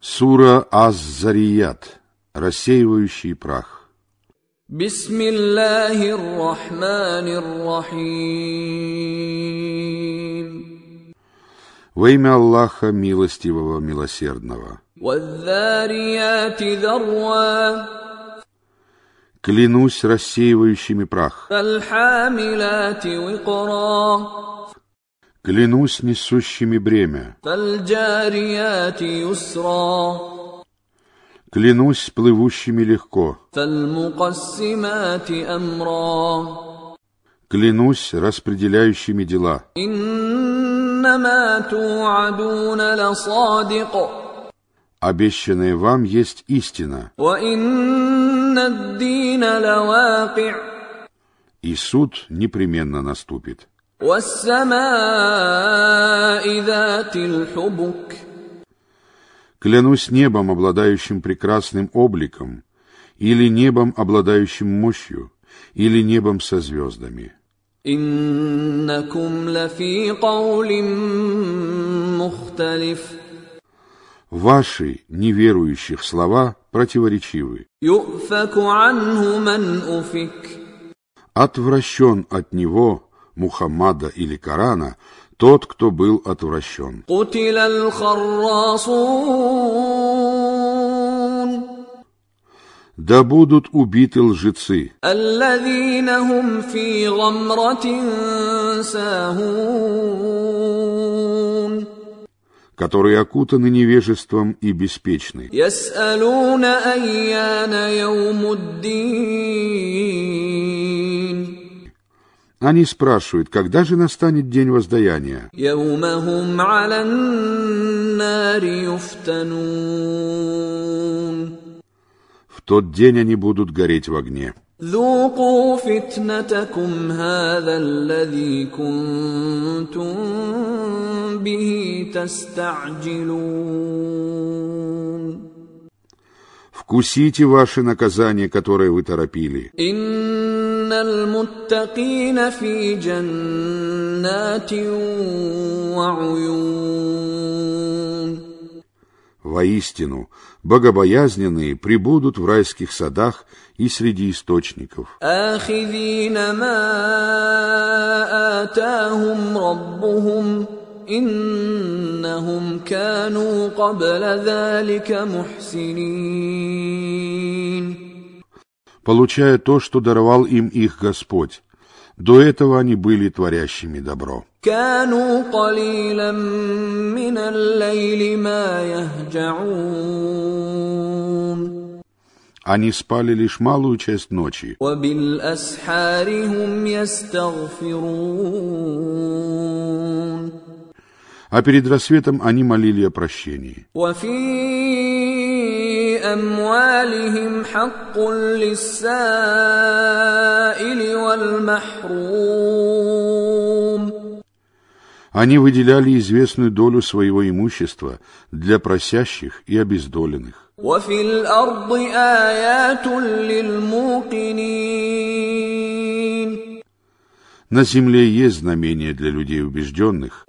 Сура Аз-Зарият. Рассеивающий прах. В Во имя Аллаха Милостивого, Милосердного. Клянусь рассеивающими прах клянусь несущими бремя. Клянусь плывущими легко. Клянусь распределяющими дела. Обещанное вам есть истина. И суд непременно наступит. Клянусь небом, обладающим прекрасным обликом, или небом, обладающим мощью, или небом со звездами. Ваши неверующих слова противоречивы. Отвращен от него Мухаммада или Корана, тот, кто был отвращен. Да будут убиты лжецы, которые окутаны невежеством и беспечны. Они спрашивают, когда же настанет день воздаяния? يوم هم على النار يفتنون В тот день они будут гореть в огне. ذوقوا فتنتكم هذا الذي كنتم به تستعجلون вкусите ваши наказания, которые вы торопили. Воистину, богобоязненные прибудут в райских садах и среди источников. «Ахидина إنهم كانوا قبل ذلك محسنين получая то, что даровал им их Господь. До этого они были творящими добро. كانوا قليلا من الليل ما يهجعون Они спали лишь малую часть ночи, وبالأسحار هم يستغفرون а перед рассветом они молили о прощении. وفي أموالهم حق للسائل والمحروم Они выделяли известную долю своего имущества для просящих и обездоленных. وفي الأرض آيات للموقنين на земле есть знамения для людей убежденных.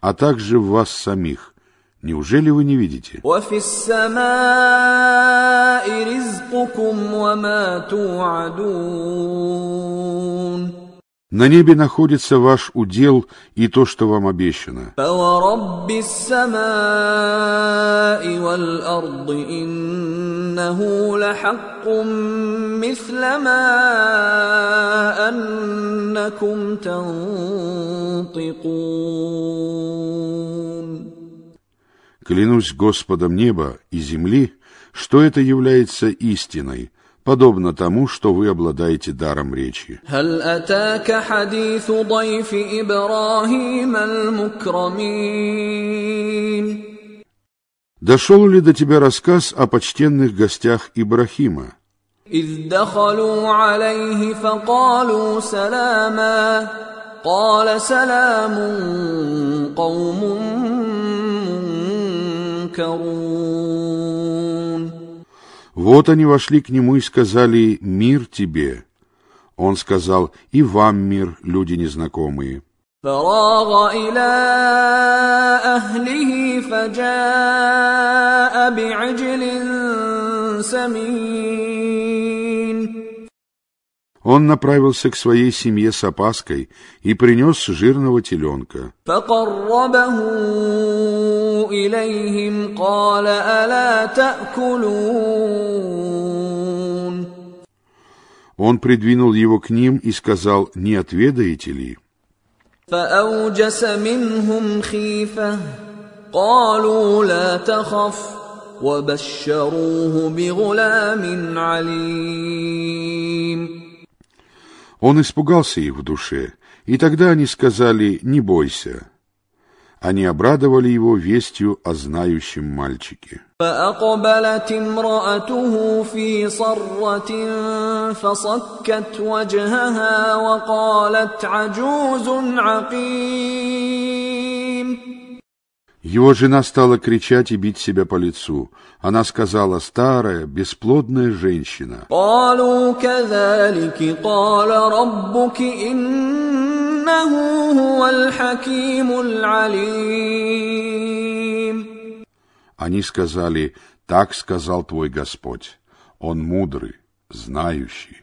А также в вас самих. Неужели вы не видите? На небе находится ваш удел и то, что вам обещано. Клянусь Господом неба и земли, что это является истиной — подобно тому, что вы обладаете даром речи. هل أتاك حديث ضيف إبراهيم المكرمين Дошел ли до тебя рассказ о почтенных гостях Ибрахима, إذ دخلوا عليه فقالوا سلاما قال سلام قوم منكرون Вот они вошли к нему и сказали «Мир тебе». Он сказал, и вам мир, люди незнакомые. فراغ إلى أهله فجاء بعجل سمين Он направился к своей семье с опаской и принес жирного теленка. فقربه إليهم قال ألا تأكلون Он придвинул его к ним и сказал, «Не отведаете ли?» فأوجس منهم خيفة قالوا لا تخف وبشروه بغلام عليم Он испугался их в душе, и тогда они сказали «Не бойся». Они обрадовали его вестью о знающем мальчике. فأقبلت امرأته في صرة فصكت وجهها وقالت عجوز عقيم его жена стала кричать и бить себя по лицу. Она сказала, старая, бесплодная женщина. Они сказали, так сказал твой Господь, Он мудрый, знающий.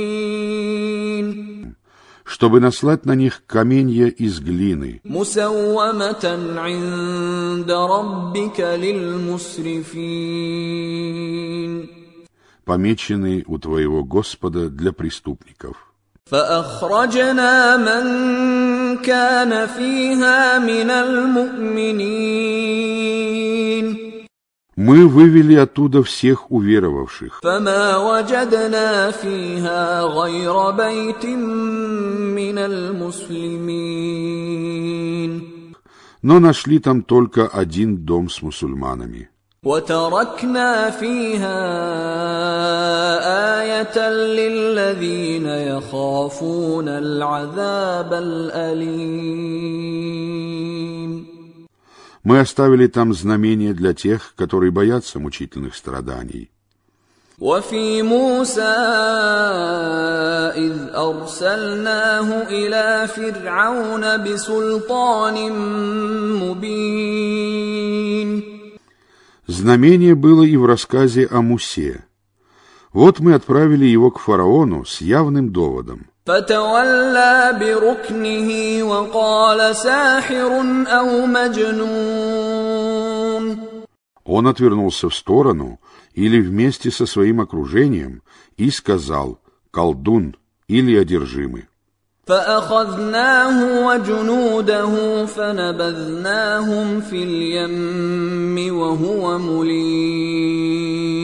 чтобы наслать на них каменья из глины, مسومة عند ربك للمسرفين помеченные у твоего Господа для преступников». فأخرجنا من كان فيها من المؤمنين Мы вывели оттуда всех уверовавших, فما وجدنا فيها غير بيت من المسلمين но нашли там только один дом с мусульманами. وتركنا فيها آية للذين يخافون العذاب الأليم Мы оставили там знамение для тех, которые боятся мучительных страданий. وفي موسى إذ أرسلناه إلى فرعون بسلطان مبين Знамение было и в рассказе о Мусе. Вот мы отправили его к фараону с явным доводом. فتولى بركنه وقال ساحر أو مجنون Он отвернулся в сторону или вместе со своим окружением и сказал «колдун» или «одержимый». فأخذناه وجنوده فنبذناهم في اليم وهو مليم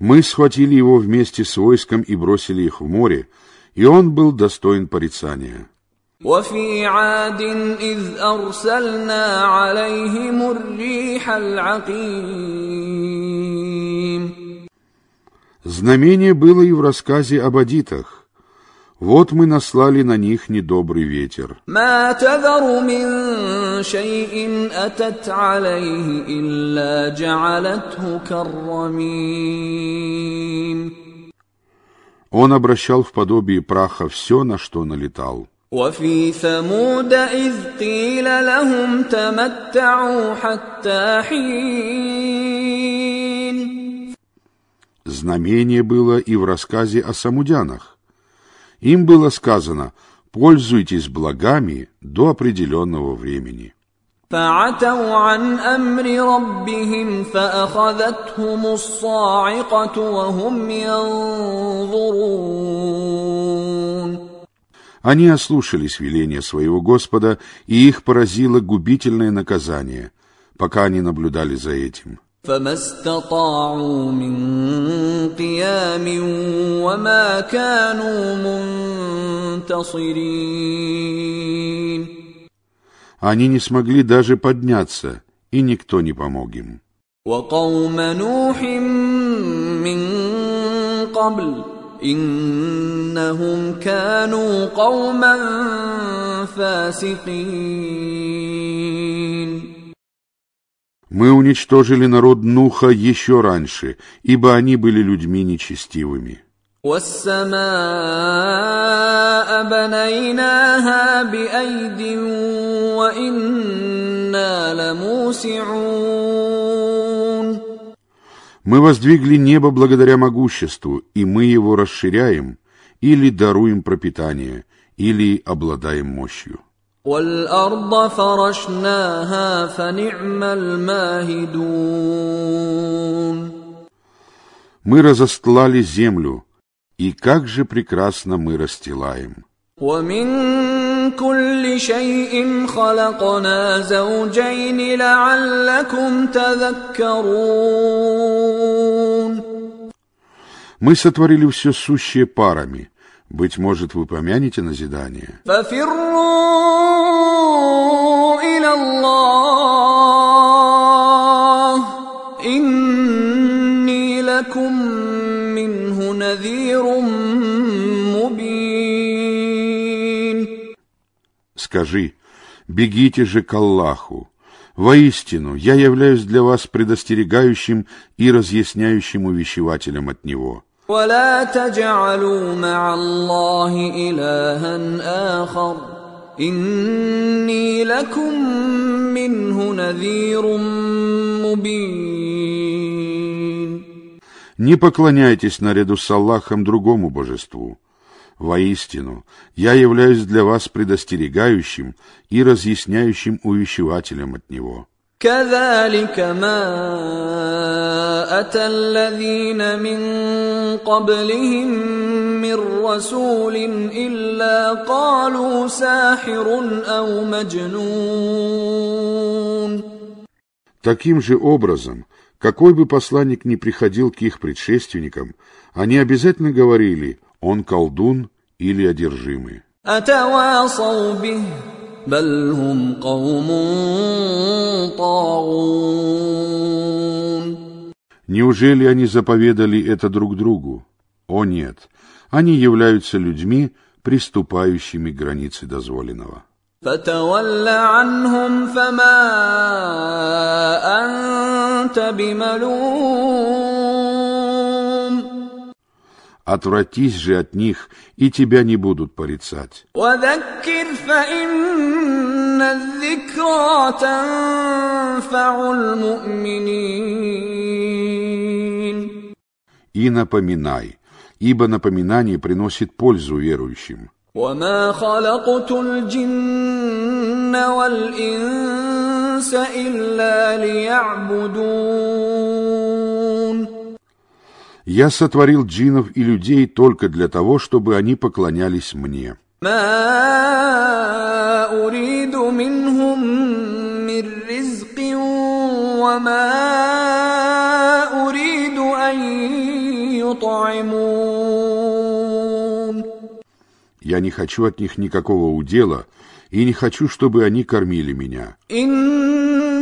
Мы схватили его вместе с войском и бросили их в море, и он был достоин порицания. وفي عاد إذ أرسلنا عليهم الريح العقيم Знамение было и в рассказе об адитах. Вот мы наслали на них недобрый ветер. ما تذر من شيء أتت عليه إلا جعلته كالرميم Он обращал в подобие праха все, на что налетал. وفي ثمود إذ قيل لهم تمتعوا حتى حين Знамение было и в рассказе о самудянах. Им было сказано «пользуйтесь благами до определенного времени». فعتوا عن أمر ربهم فأخذتهم الصاعقة وهم ينظرون Они ослушались веления своего Господа, и их поразило губительное наказание, пока они наблюдали за этим. فما استطاعوا من وما كانوا منتصرين Они не смогли даже подняться, и никто не помог им. وقوم نوح من قبل انهم كانوا قوما فاسقين Мы уничтожили народ Нуха еще раньше, ибо они были людьми нечестивыми. Мы воздвигли небо благодаря могуществу, и мы его расширяем, или даруем пропитание, или обладаем мощью. والأرض فرشناها فنعم الماهدون Мы разостлали землю, и как же прекрасно мы расстилаем. ومن كل شيء خلقنا زوجين لعلكم تذكرون Мы сотворили все сущее парами. быть может, вы помянете назидание? Скажи, бегите же к Аллаху. Воистину, я являюсь для вас предостерегающим и разъясняющим увещевателем от Него. ولا تجعلوا مع الله إلها آخر إني لكم منه نذير مبين Не поклоняйтесь наряду с Аллахом другому божеству. Воистину, я являюсь для вас предостерегающим и разъясняющим увещевателем от Него. كذلك ما أتى الذين من قبلهم من رسول إلا قالوا ساحر أو مجنون Таким же образом, какой бы посланник ни приходил к их предшественникам, они обязательно говорили «он колдун» или «одержимый». أتواصوا به بل هم قوم طاغون Неужели они заповедали это друг другу? О нет, они являются людьми, приступающими к границе дозволенного. فتول عنهم فما أنت بملوم Отвратись же от них, и тебя не будут порицать. وذكر فإن الذكرى تنفع المؤمنين И напоминай, ибо напоминание приносит пользу верующим. وما خلقت الجن والإنس إلا ليعبدون я сотворил джинов и людей только для того, чтобы они поклонялись мне. Я не хочу от них никакого удела и не хочу, чтобы они кормили меня.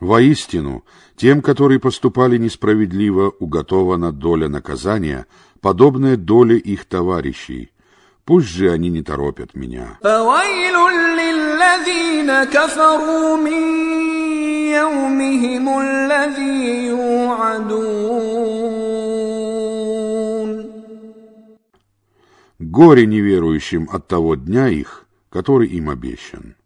Воистину, тем, которые поступали несправедливо, уготована доля наказания, подобная доле их товарищей. Пусть же они не торопят меня. Горе неверующим от того дня их, который им обещан.